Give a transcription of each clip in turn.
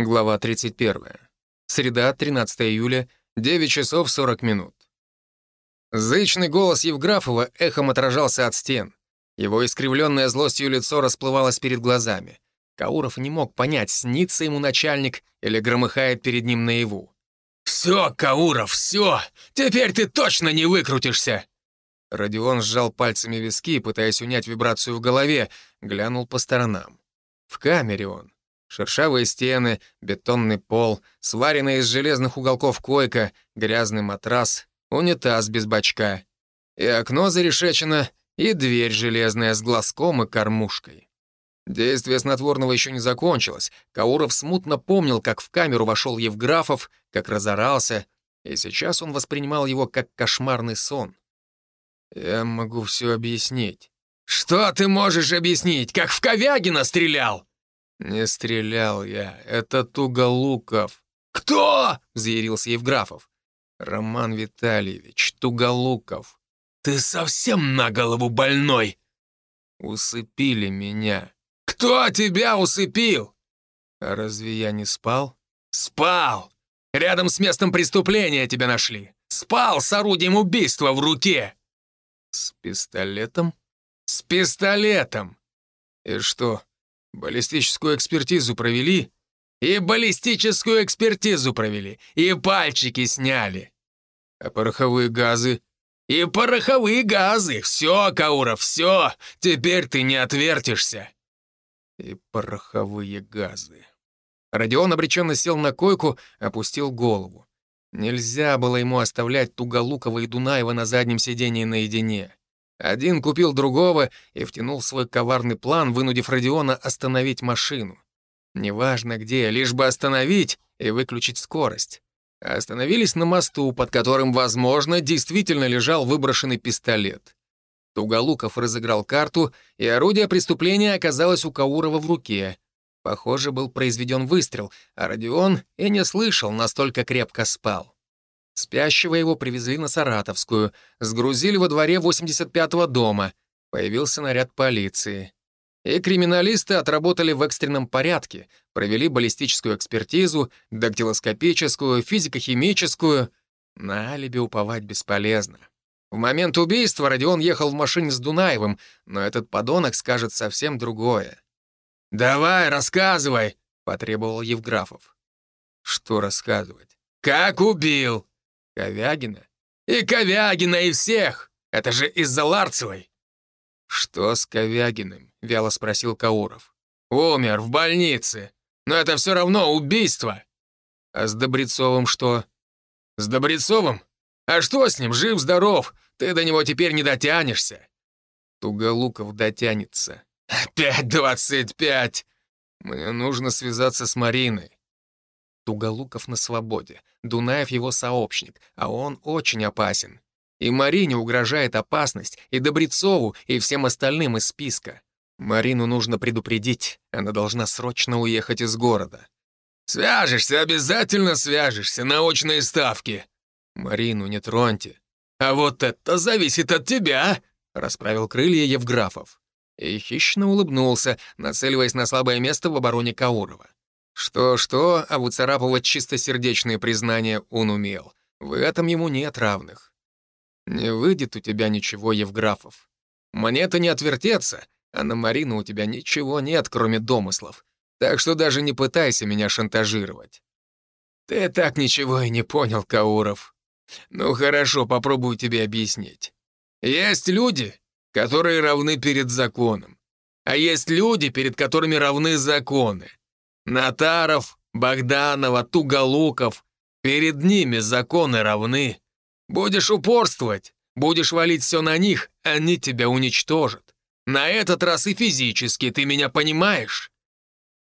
Глава 31. Среда, 13 июля, 9 часов 40 минут. Зычный голос Евграфова эхом отражался от стен. Его искривленное злостью лицо расплывалось перед глазами. Кауров не мог понять, снится ему начальник или громыхает перед ним наяву. «Все, Кауров, все! Теперь ты точно не выкрутишься!» Родион сжал пальцами виски, пытаясь унять вибрацию в голове, глянул по сторонам. В камере он. Шершавые стены, бетонный пол, сваренная из железных уголков койка, грязный матрас, унитаз без бачка. И окно зарешечено, и дверь железная с глазком и кормушкой. Действие снотворного еще не закончилось. Кауров смутно помнил, как в камеру вошел Евграфов, как разорался, и сейчас он воспринимал его как кошмарный сон. «Я могу все объяснить». «Что ты можешь объяснить? Как в Ковягина стрелял?» «Не стрелял я. Это Туголуков». «Кто?» — взъярился Евграфов. «Роман Витальевич, Туголуков». «Ты совсем на голову больной!» «Усыпили меня». «Кто тебя усыпил?» «А разве я не спал?» «Спал! Рядом с местом преступления тебя нашли. Спал с орудием убийства в руке!» «С пистолетом?» «С пистолетом!» «И что, баллистическую экспертизу провели?» «И баллистическую экспертизу провели, и пальчики сняли». «А пороховые газы?» «И пороховые газы! Все, Кауров, все! Теперь ты не отвертишься!» «И пороховые газы...» Родион обреченно сел на койку, опустил голову. Нельзя было ему оставлять Туголукова и Дунаева на заднем сидении наедине. Один купил другого и втянул свой коварный план, вынудив Родиона остановить машину. Неважно где, лишь бы остановить и выключить скорость. Остановились на мосту, под которым, возможно, действительно лежал выброшенный пистолет. Туголуков разыграл карту, и орудие преступления оказалось у Каурова в руке. Похоже, был произведен выстрел, а Родион и не слышал, настолько крепко спал. Спящего его привезли на Саратовскую, сгрузили во дворе 85-го дома. Появился наряд полиции. И криминалисты отработали в экстренном порядке, провели баллистическую экспертизу, дактилоскопическую, физико-химическую. На алиби уповать бесполезно. В момент убийства Родион ехал в машине с Дунаевым, но этот подонок скажет совсем другое. «Давай, рассказывай!» — потребовал Евграфов. «Что рассказывать?» «Как убил?» «Ковягина?» «И Ковягина, и всех! Это же из-за Ларцевой!» «Что с Ковягиным?» — вяло спросил Кауров. «Умер в больнице. Но это все равно убийство». «А с Добрецовым что?» «С Добрецовым? А что с ним? Жив-здоров. Ты до него теперь не дотянешься». Туголуков дотянется. «Опять двадцать пять!» «Мне нужно связаться с Мариной». Туголуков на свободе. Дунаев его сообщник, а он очень опасен. И Марине угрожает опасность, и Добрецову, и всем остальным из списка. Марину нужно предупредить, она должна срочно уехать из города. «Свяжешься, обязательно свяжешься, на очной ставке!» «Марину не троньте». «А вот это зависит от тебя!» — расправил крылья Евграфов. И хищно улыбнулся, нацеливаясь на слабое место в обороне Каурова. Что-что, а выцарапывать чистосердечные признания он умел. В этом ему нет равных. Не выйдет у тебя ничего, Евграфов. Мне-то не отвертеться, а на Марину у тебя ничего нет, кроме домыслов. Так что даже не пытайся меня шантажировать. Ты так ничего и не понял, Кауров. Ну хорошо, попробую тебе объяснить. Есть люди, которые равны перед законом. А есть люди, перед которыми равны законы. Натаров, Богданова, Туголуков. Перед ними законы равны. Будешь упорствовать, будешь валить все на них, они тебя уничтожат. На этот раз и физически, ты меня понимаешь?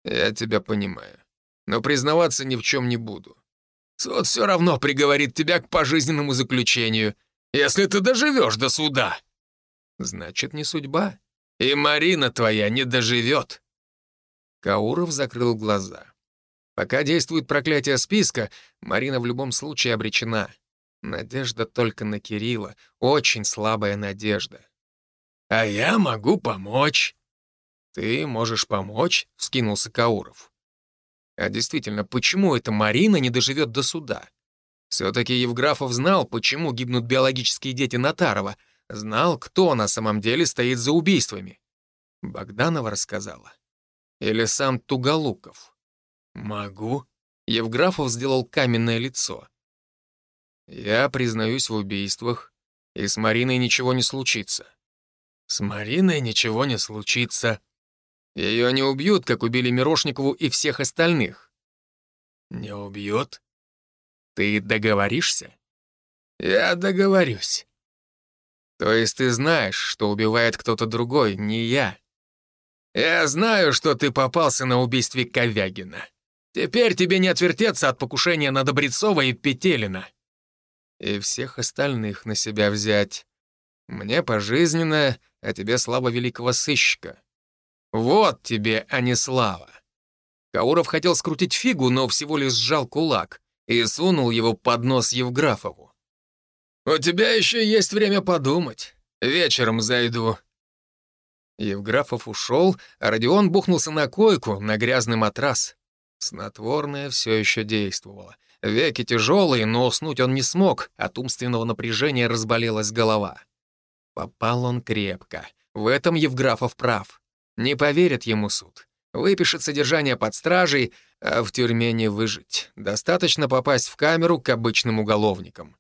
Я тебя понимаю. Но признаваться ни в чем не буду. Суд все равно приговорит тебя к пожизненному заключению, если ты доживешь до суда. Значит, не судьба. И Марина твоя не доживет. Кауров закрыл глаза. Пока действует проклятие списка, Марина в любом случае обречена. Надежда только на Кирилла. Очень слабая надежда. «А я могу помочь». «Ты можешь помочь?» — вскинулся Кауров. А действительно, почему эта Марина не доживет до суда? Все-таки Евграфов знал, почему гибнут биологические дети Натарова, знал, кто на самом деле стоит за убийствами. Богданова рассказала. Или сам Туголуков. «Могу». Евграфов сделал каменное лицо. «Я признаюсь в убийствах, и с Мариной ничего не случится». «С Мариной ничего не случится», ее не убьют, как убили Мирошникову и всех остальных. Не убьют? Ты договоришься? Я договорюсь. То есть ты знаешь, что убивает кто-то другой, не я. Я знаю, что ты попался на убийстве Ковягина. Теперь тебе не отвертеться от покушения на Добрецова и Петелина. И всех остальных на себя взять. Мне пожизненно, а тебе слава великого сыщика. Вот тебе, а не слава. Кауров хотел скрутить фигу, но всего лишь сжал кулак и сунул его под нос Евграфову. «У тебя еще есть время подумать. Вечером зайду». Евграфов ушел, а Родион бухнулся на койку, на грязный матрас. Снотворное все еще действовало. Веки тяжелые, но уснуть он не смог, от умственного напряжения разболелась голова. Попал он крепко. В этом Евграфов прав. Не поверит ему суд. Выпишет содержание под стражей, а в тюрьме не выжить. Достаточно попасть в камеру к обычным уголовникам.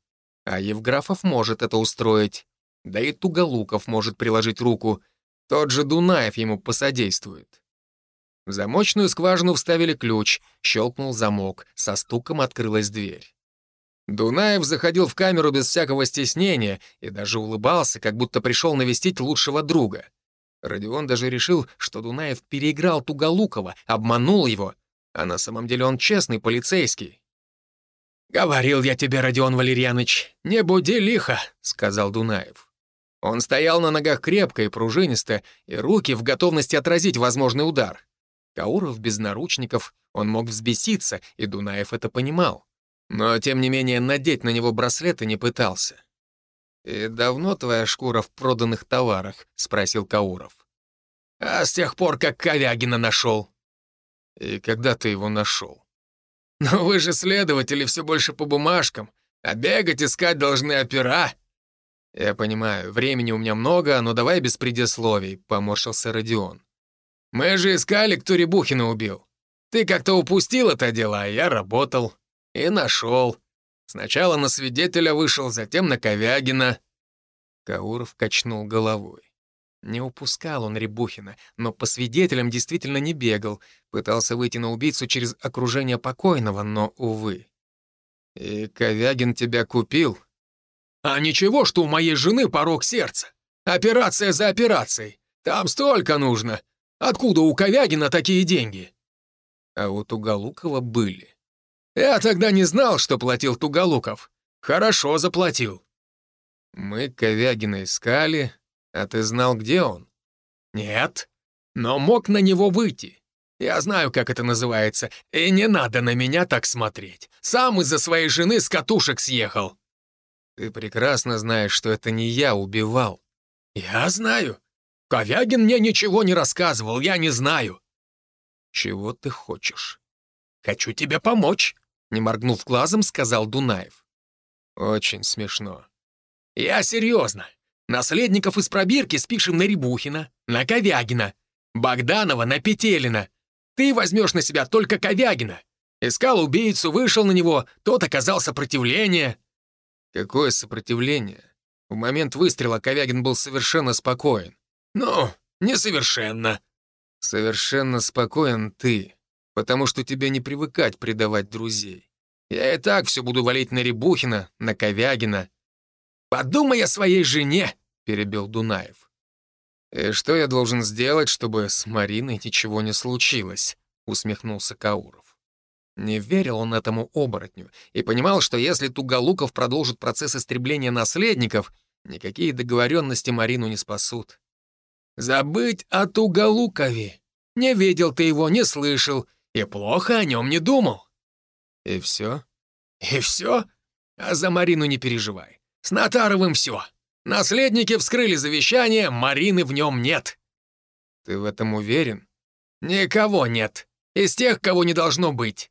А Евграфов может это устроить. Да и Туголуков может приложить руку. Тот же Дунаев ему посодействует. В замочную скважину вставили ключ, щелкнул замок, со стуком открылась дверь. Дунаев заходил в камеру без всякого стеснения и даже улыбался, как будто пришел навестить лучшего друга. Родион даже решил, что Дунаев переиграл Туголукова, обманул его, а на самом деле он честный полицейский. «Говорил я тебе, Родион Валерьяныч, не буди лихо», — сказал Дунаев. Он стоял на ногах крепко и пружинисто, и руки в готовности отразить возможный удар. Кауров без наручников, он мог взбеситься, и Дунаев это понимал. Но, тем не менее, надеть на него браслеты не пытался. «И давно твоя шкура в проданных товарах?» — спросил Кауров. «А с тех пор, как Ковягина нашел». «И когда ты его нашел?» «Ну вы же следователи все больше по бумажкам, а бегать искать должны опера». «Я понимаю, времени у меня много, но давай без предисловий», — поморщился Родион. «Мы же искали, кто Рябухина убил. Ты как-то упустил это дело, а я работал. И нашел. Сначала на свидетеля вышел, затем на Ковягина». Кауров качнул головой. Не упускал он Рябухина, но по свидетелям действительно не бегал, пытался выйти на убийцу через окружение покойного, но, увы. «И Ковягин тебя купил?» «А ничего, что у моей жены порог сердца. Операция за операцией. Там столько нужно. Откуда у Ковягина такие деньги?» А у Туголукова были. Я тогда не знал, что платил Туголуков. Хорошо заплатил. Мы Ковягина искали, а ты знал, где он? Нет, но мог на него выйти. Я знаю, как это называется, и не надо на меня так смотреть. Сам из-за своей жены с катушек съехал. Ты прекрасно знаешь, что это не я убивал. Я знаю. Ковягин мне ничего не рассказывал, я не знаю. Чего ты хочешь? Хочу тебе помочь. Не моргнув глазом, сказал Дунаев. «Очень смешно». «Я серьезно. Наследников из пробирки спишем на Рябухина, на Ковягина, Богданова на Петелина. Ты возьмешь на себя только Ковягина. Искал убийцу, вышел на него, тот оказал сопротивление». «Какое сопротивление? В момент выстрела Ковягин был совершенно спокоен». «Ну, несовершенно». «Совершенно спокоен ты потому что тебе не привыкать предавать друзей. Я и так все буду валить на Рябухина, на Ковягина». «Подумай о своей жене», — перебил Дунаев. «И что я должен сделать, чтобы с Мариной ничего не случилось?» — усмехнулся Кауров. Не верил он этому оборотню и понимал, что если Туголуков продолжит процесс истребления наследников, никакие договоренности Марину не спасут. «Забыть о Туголукове. Не видел ты его, не слышал, и плохо о нем не думал. И все? И все? А за Марину не переживай. С Натаровым все. Наследники вскрыли завещание, Марины в нем нет. Ты в этом уверен? Никого нет. Из тех, кого не должно быть».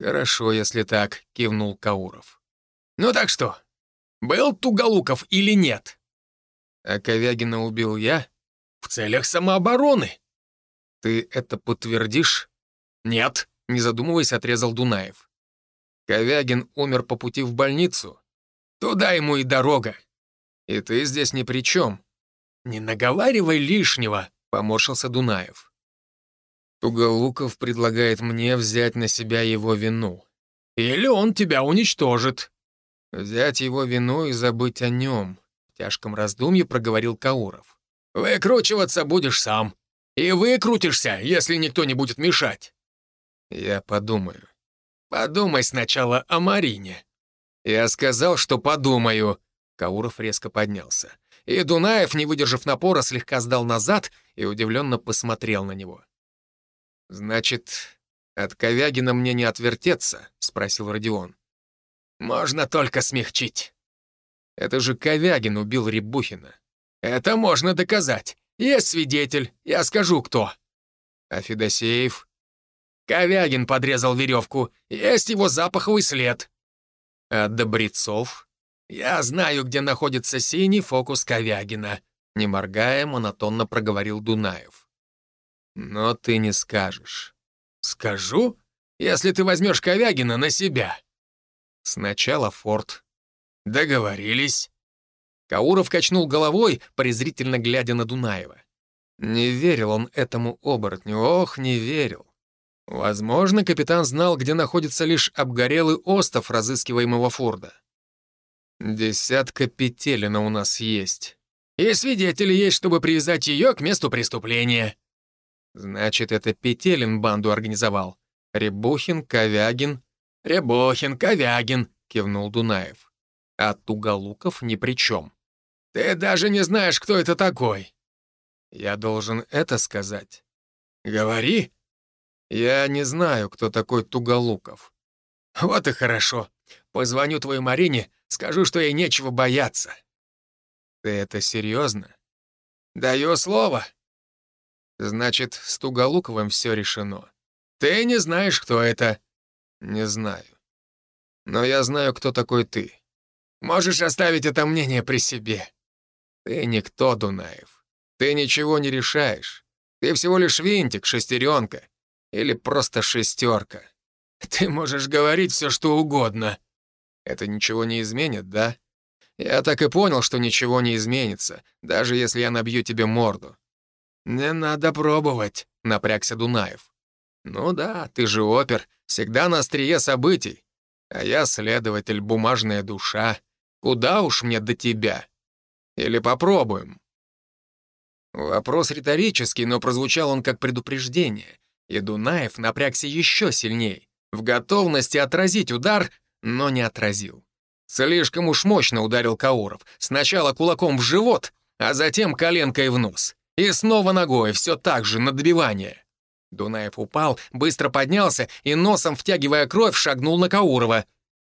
«Хорошо, если так», — кивнул Кауров. «Ну так что, был Туголуков или нет?» «А Ковягина убил я?» «В целях самообороны». «Ты это подтвердишь?» «Нет», — не задумываясь, отрезал Дунаев. «Ковягин умер по пути в больницу?» «Туда ему и дорога». «И ты здесь ни при чем». «Не наговаривай лишнего», — поморщился Дунаев. Туголуков предлагает мне взять на себя его вину. Или он тебя уничтожит. Взять его вину и забыть о нем. В тяжком раздумье проговорил Кауров. Выкручиваться будешь сам. И выкрутишься, если никто не будет мешать. Я подумаю. Подумай сначала о Марине. Я сказал, что подумаю. Кауров резко поднялся. И Дунаев, не выдержав напора, слегка сдал назад и удивленно посмотрел на него. «Значит, от Ковягина мне не отвертеться?» — спросил Родион. «Можно только смягчить». «Это же Ковягин убил Рябухина». «Это можно доказать. Есть свидетель. Я скажу, кто». «А Федосеев?» «Ковягин подрезал веревку. Есть его запаховый след». «А Добрецов?» «Я знаю, где находится синий фокус Ковягина», — не моргая, монотонно проговорил Дунаев. Но ты не скажешь. Скажу, если ты возьмешь Ковягина на себя. Сначала Форд. Договорились. Кауров качнул головой, презрительно глядя на Дунаева. Не верил он этому оборотню, ох, не верил. Возможно, капитан знал, где находится лишь обгорелый остов разыскиваемого Форда. Десятка петелина у нас есть. И свидетели есть, чтобы привязать ее к месту преступления. Значит, это Петелин банду организовал. Рябухин, Ковягин. Рябухин, Ковягин, кивнул Дунаев. А Туголуков ни при чем. Ты даже не знаешь, кто это такой. Я должен это сказать. Говори. Я не знаю, кто такой Туголуков. Вот и хорошо. Позвоню твоей Марине, скажу, что ей нечего бояться. Ты это серьезно? Даю слово. Значит, с Туголуковым все решено. Ты не знаешь, кто это? Не знаю. Но я знаю, кто такой ты. Можешь оставить это мнение при себе. Ты никто, Дунаев. Ты ничего не решаешь. Ты всего лишь винтик, шестеренка. Или просто шестерка. Ты можешь говорить все, что угодно. Это ничего не изменит, да? Я так и понял, что ничего не изменится, даже если я набью тебе морду. «Не надо пробовать», — напрягся Дунаев. «Ну да, ты же опер, всегда на острие событий. А я следователь, бумажная душа. Куда уж мне до тебя? Или попробуем?» Вопрос риторический, но прозвучал он как предупреждение, и Дунаев напрягся еще сильней, в готовности отразить удар, но не отразил. Слишком уж мощно ударил Кауров, сначала кулаком в живот, а затем коленкой в нос. И снова ногой, все так же, на добивание. Дунаев упал, быстро поднялся и, носом втягивая кровь, шагнул на Каурова.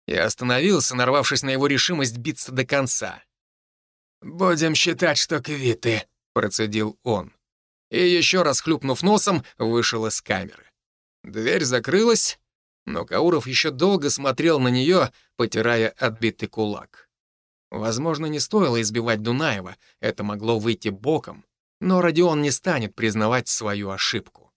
И остановился, нарвавшись на его решимость биться до конца. «Будем считать, что квиты», — процедил он. И еще раз хлюпнув носом, вышел из камеры. Дверь закрылась, но Кауров еще долго смотрел на нее, потирая отбитый кулак. Возможно, не стоило избивать Дунаева, это могло выйти боком но Родион не станет признавать свою ошибку.